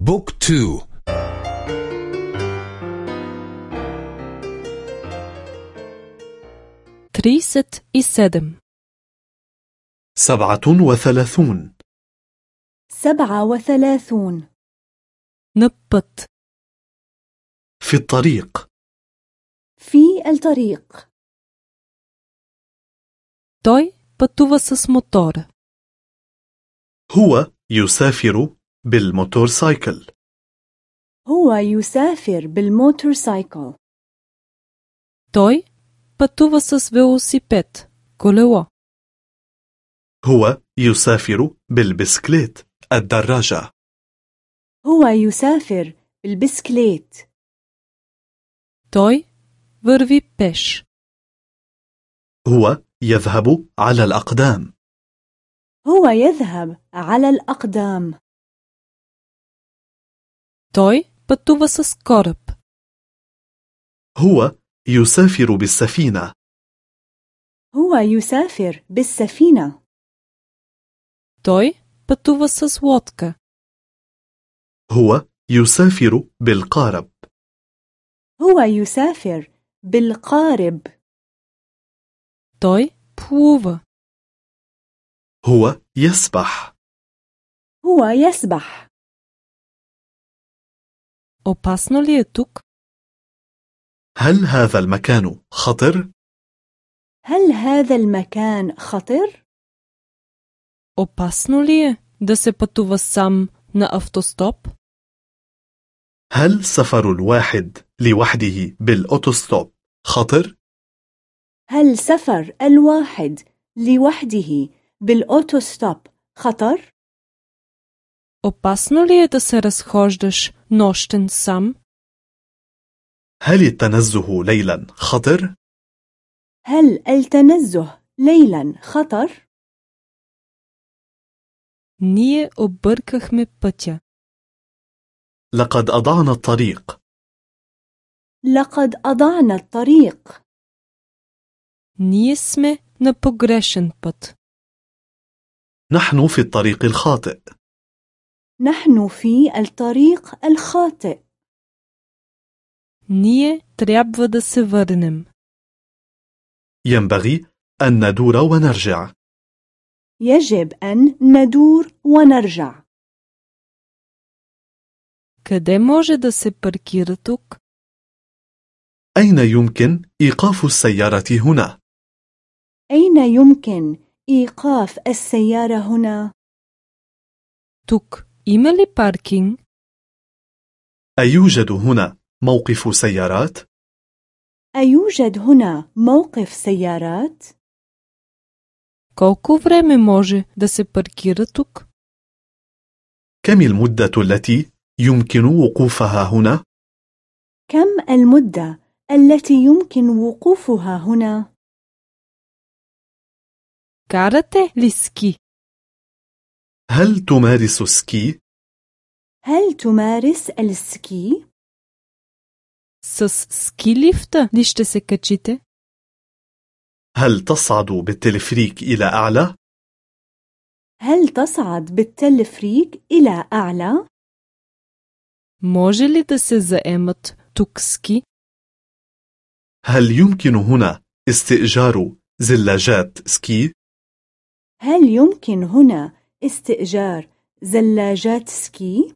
بوك تو. تريست السادم سبعة وثلاثون. سبعة وثلاثون. نبط في الطريق. في الطريق. توي بطوفا с هو يسافر بالموتورسايكل هو يسافر بالموتورسايكل Той пътува с велосипед, колело. هو يسافر بالبسكليت الدراجة هو يسافر بالبسكليت Той върви пеш. هو يذهب على الأقدام هو يذهب على الأقدام Той пътува с кораб. هو يسافر بالسفينة هو يسافر بالسفينة Той пътува с лодка. هو يسافر بالقارب هو يسافر بالقارب Той плува. هو يسبح هو يسبح Опасно ли е тук? هل هذا المكان خطر؟ هل هذا المكان خطر؟ Опасно ли е да се пътува сам на автостоп? هل سفر الواحد لوحده بالأوتوستوب خطر؟ هل سفر الواحد لوحده بالأوتوستوب خطر؟ Опасно ли е да се разхождаш нощен сам? هل التنزه ليلا خطر؟ هل التنزه ليلا خطر؟ Ние объркахме пътя. لقد أضعنا الطريق لقد أضعنا الطريق Ние сме на погрешен път. نحن في الطريق الخاطئ نحن في الطريق الخاطئ Ние трябва да се върнем. ينبغي أن ندور ونرجع يجب أن ندور ونرجع Къде може да се паркира тук? أين يمكن إيقاف السيارة هنا؟ أين يمكن إيقاف السيارة هنا؟ Тук има ли паркинг? أيوجد هنا موقف سيارات؟ أيوجد هنا موقف سيارات؟ Колко време може да се паркира тук? كم المدة التي يمكن وقوفها هنا؟ كم المدة التي يمكن وقوفها هنا؟ Карате ли ски? هل تمارس سكي؟ هل تمارس السكي؟ С ски лифта ли ще се качите? هل تصعد بالتلفريك إلى أعلى؟ هل تصعد بالتلفريك إلى أعلى؟ Може ли да се заемат тук ски? هل يمكن هنا استئجار زلاجات سكي؟ هل يمكن هنا استئجار زلاجات ski؟